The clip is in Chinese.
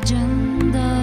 真的